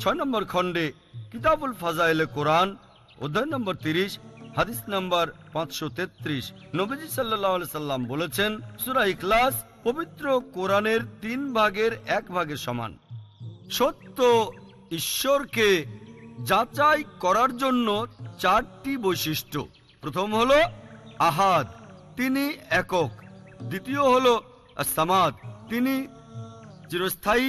ছয় নম্বর খণ্ডে কিতাবুল ফাজাইলে কোরআন, অধ্যায় নম্বর তিরিশ, হাদিস নম্বর পাঁচশো তেত্রিশ। নবীজি সাল্লাহ সাল্লাম বলেছেন, সুরা ইখলাস পবিত্র কোরআনের তিন ভাগের এক ভাগের সমান। সত্য ঈশ্বরকে যাচাই করার জন্য চারটি বৈশিষ্ট্য। প্রথম হলো আহাদ, তিনি একক। দ্বিতীয় হলো সামাদ তিনি চিরস্থায়ী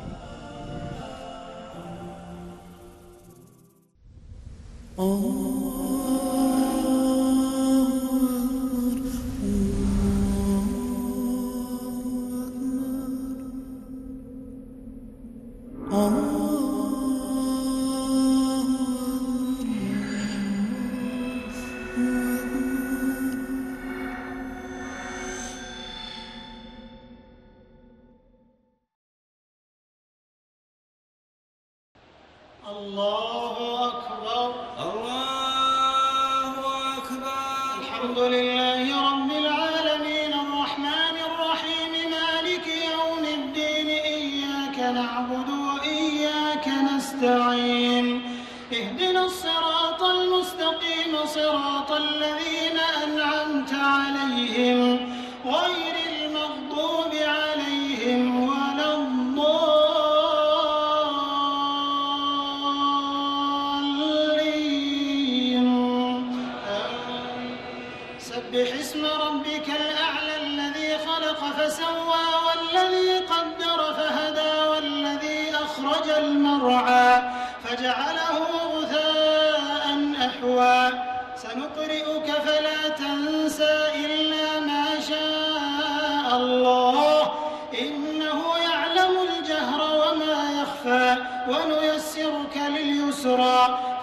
نستعين اهدنا الصراط المستقيم صراط الذين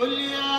قل يا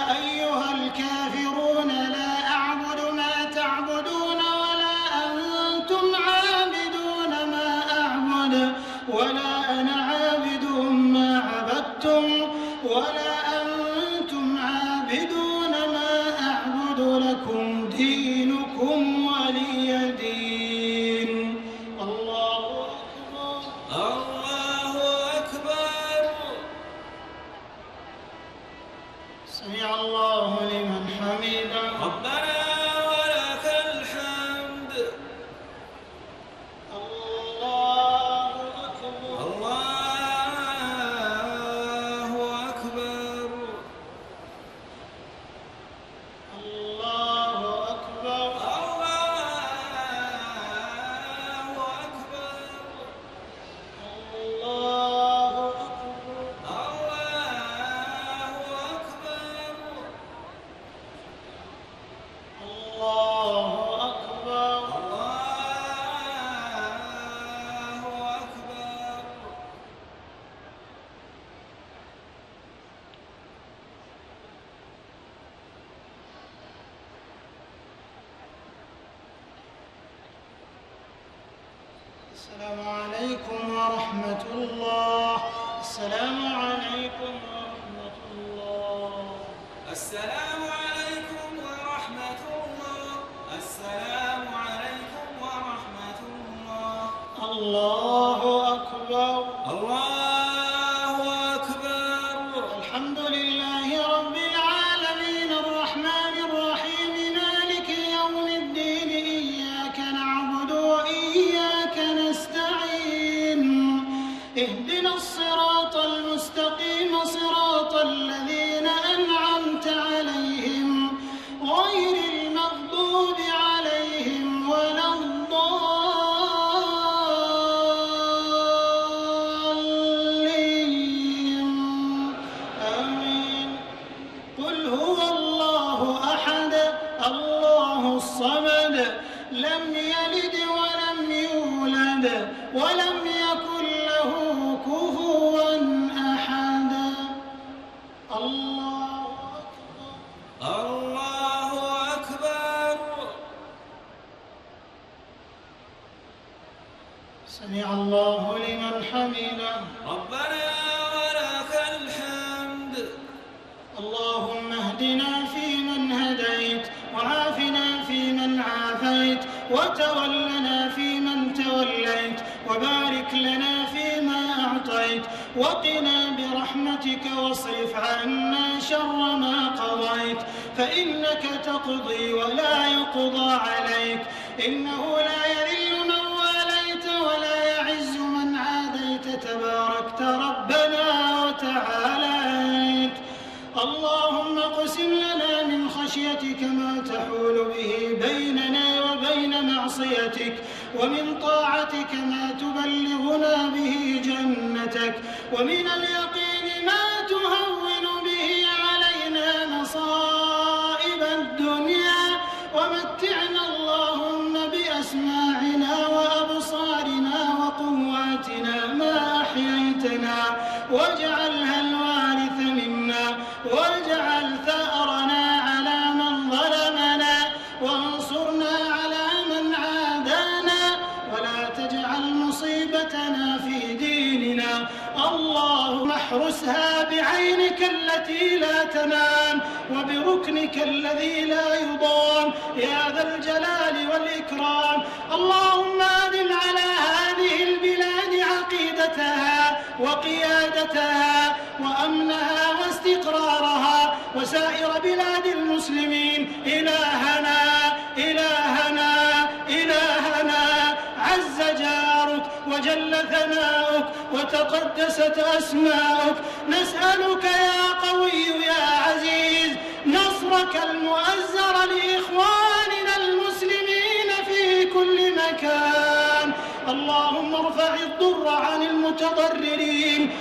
الصراط وتولنا فيمن توليت وبارك لنا فيما أعطيت وقنا برحمتك واصرف عنا شر ما قضيت فإنك تقضي ولا يقضى عليك إنه لا يذل من واليت ولا يعز من عاديت تباركت ربنا وتعاليت اللهم اقسم لنا من خشيتك ما تحول به بيننا معصيتك ومن طاعتك ما تبلغنا به جنتك ومن اليقين ما تهون اللهم احرسها بعينك التي لا تنام وبركنك الذي لا يضام. يا ذا الجلال والإكرام اللهم أدم على هذه البلاد عقيدتها وقيادتها وأمنها واستقرارها وسائر بلاد المسلمين إلهنا. وجل ثناؤك وتقدست أسماؤك. نسألك يا قوي يا عزيز نصرك المؤزر لإخواننا المسلمين في كل مكان. اللهم ارفع الضر عن المتضررين.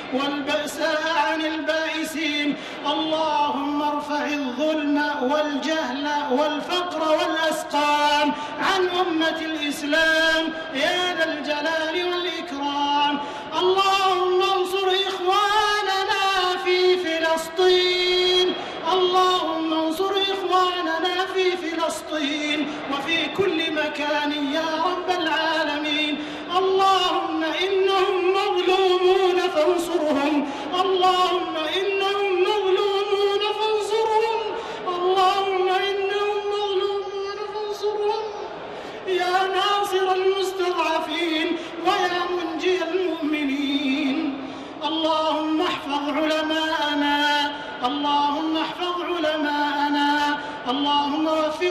الظلم والجهل والفقر والأسقام عن أمة الإسلام. يا ذا الجلال والإكرام. اللهم انصر إخواننا في فلسطين. اللهم انصر إخواننا في فلسطين. وفي كل مكان يا رب العالمين. اللهم إنهم مظلومون فانصرهم. اللهم إنهم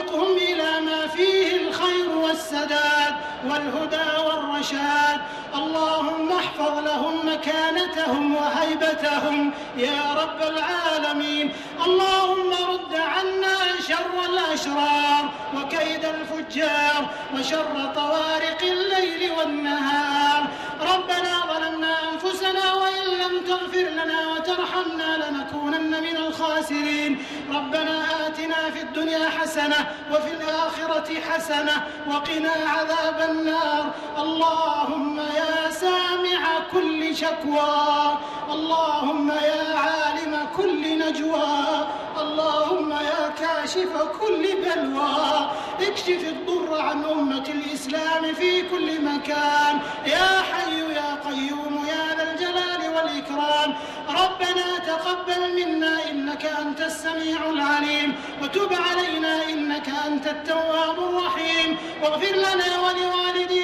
اللهم وفقهم إلى ما فيه الخير والسداد والهدى والرشاد. اللهم احفظ لهم مكانتهم وهيبتهم يا رب العالمين. اللهم رد عنا شر الأشرار وكيد الفجار وشر طوارق الليل والنهار. ربنا ظلمنا أنفسنا وإن لم تغفر لنا وترحمنا لنكونن من الخاسرين. ربنا آتنا في الدنيا حسنة وفي الآخرة حسنة وقنا عذاب النار. اللهم يا سامع كل شكوى. اللهم يا عالم كل نجوى. اللهم يا كاشف كل بلوى اكشف الضر عن أمة الإسلام في كل مكان. يا حي يا قيوم يا ذا الجلال والإكرام ربنا تقبل منا إنك أنت السميع العليم وتب علينا إنك أنت التواب الرحيم. واغفر لنا ولوالدينا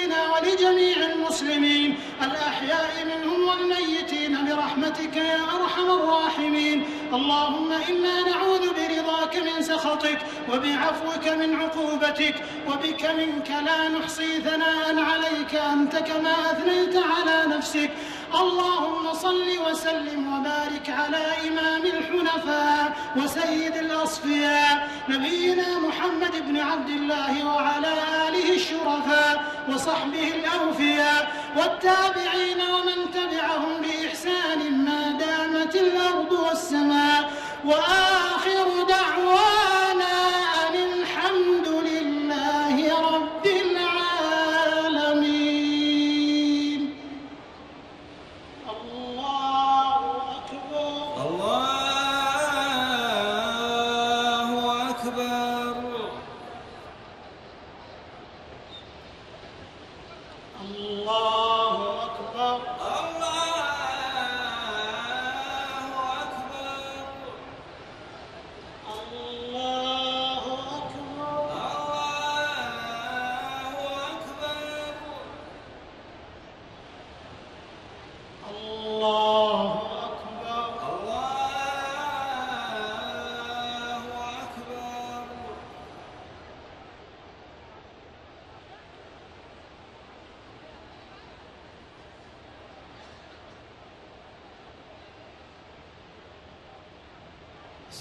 الأحياء منهم والميتين برحمتك يا أرحم الراحمين. اللهم إنا نعوذ برضاك من سخطك وبعفوك من عقوبتك وبك منك لا نحصي ثناء عليك أنت كما أثنيت على نفسك. اللهم صل وسلم وبارك على إمام الحنفاء وسيد الأصفياء نبينا محمد بن عبد الله وعلى آله الشرفاء وصحبه الأوفياء والتابعين ومن تبعهم بإحسان ما دامت الأرض والسماء. وآخر دعوانا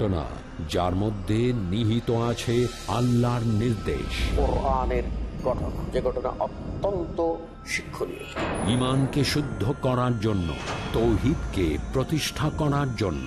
ঘটনা যার মধ্যে নিহিত আছে আল্লাহর নির্দেশ। ঘটনা যে ঘটনা অত্যন্ত শিক্ষণীয়। ইমানকে শুদ্ধ করার জন্য তৌহিদকে প্রতিষ্ঠা করার জন্য।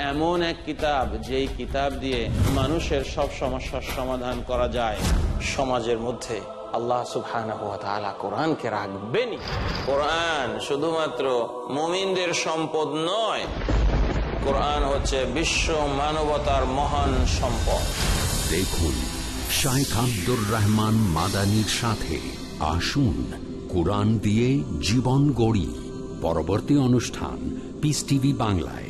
এমন এক কিতাব, যেই কিতাব দিয়ে মানুষের সব সমস্যার সমাধান করা যায় সমাজের মধ্যে। আল্লাহ সুবহানাহু ওয়া কোরআনকে রাখবেনই। কোরআন শুধুমাত্র মুমিনদের সম্পদ নয়, কোরআন হচ্ছে বিশ্ব মানবতার মহান সম্পদ। দেখুন, শাইখ আব্দুর রহমান মাদানির সাথে আসুন কোরআন দিয়ে জীবন গড়ি। পরবর্তী অনুষ্ঠান পিস টিভি বাংলায়।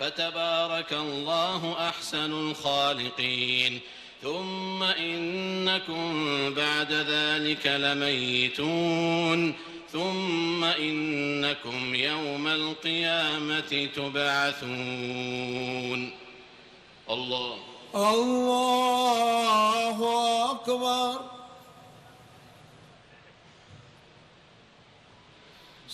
فتبارك الله أحسن الخالقين. ثم إنكم بعد ذلك لميتون. ثم إنكم يوم القيامة تبعثون. الله. الله أكبر.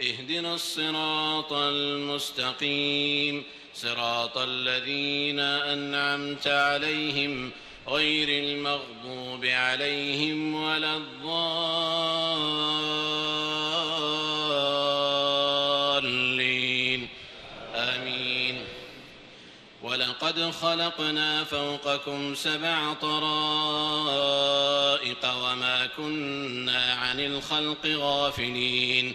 اهدنا الصراط المستقيم صراط الذين أنعمت عليهم غير المغضوب عليهم ولا الضالين. آمين. ولقد خلقنا فوقكم سبع طرائق وما كنا عن الخلق غافلين.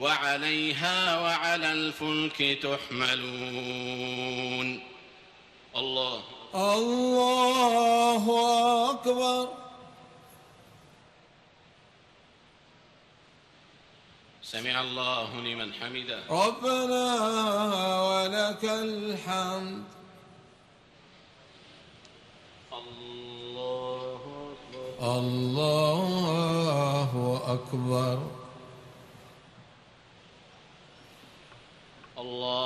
وعليها وعلى الفلك تحملون. الله. الله أكبر. سمع الله لمن حمده. ربنا ولك الحمد. الله أكبر. الله أكبر. الله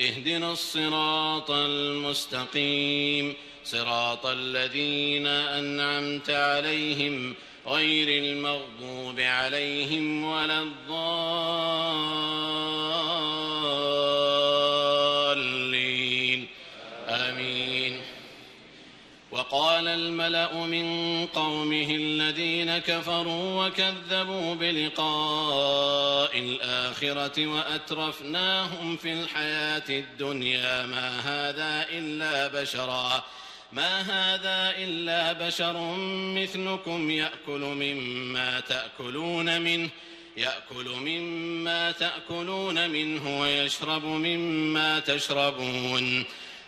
اهدنا الصراط المستقيم. صراط الذين أنعمت عليهم غير المغضوب عليهم ولا الضالين. وقال الملأ من قومه الذين كفروا وكذبوا بلقاء الآخرة وأترفناهم في الحياة الدنيا. ما هذا إلا بشرا. ما هذا إلا بشر مثلكم يأكل مما تأكلون منه يأكل مما تأكلون منه ويشرب مما تشربون.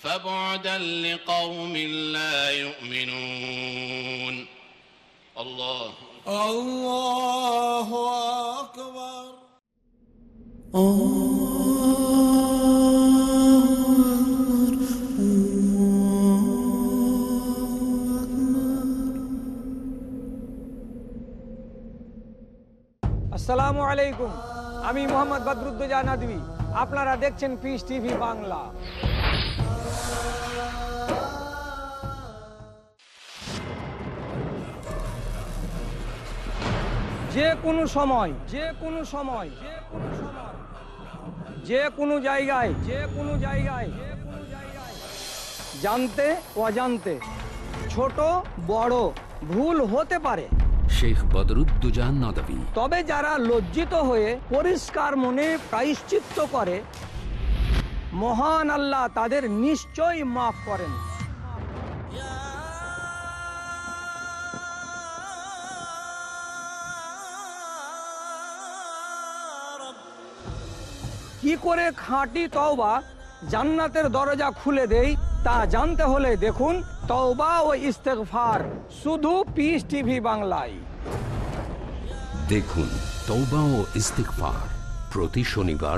فبعدا لقوم لا يؤمنون الله الله أكبر আসসালামু আলাইকুম আমি মোহাম্মদ বদরুদ্দোজা নদী আপনারা দেখছেন পিস টিভি বাংলা যে কোনো সময় যে কোনো সময় যে কোনো সময় যে কোনো জায়গায় যে কোনো জায়গায় যে কোনো জায়গায় জানতে অজান্তে ছোট বড় ভুল হতে পারে। শেখ বদরুদ্দুজা নদভী। তবে যারা লজ্জিত হয়ে পরিষ্কার মনে প্রায়শ্চিত্ত করে মহান আল্লাহ তাদের নিশ্চয়ই মাফ করেন। কি করে খাঁটি তওবা জান্নাতের দরজা খুলে দেই তা জানতে হলে দেখুন তওবা ও ইস্তেগফার শুধু পিস টিভি বাংলায়। দেখুন তৌবা ও ইস্তিকফার প্রতি শনিবার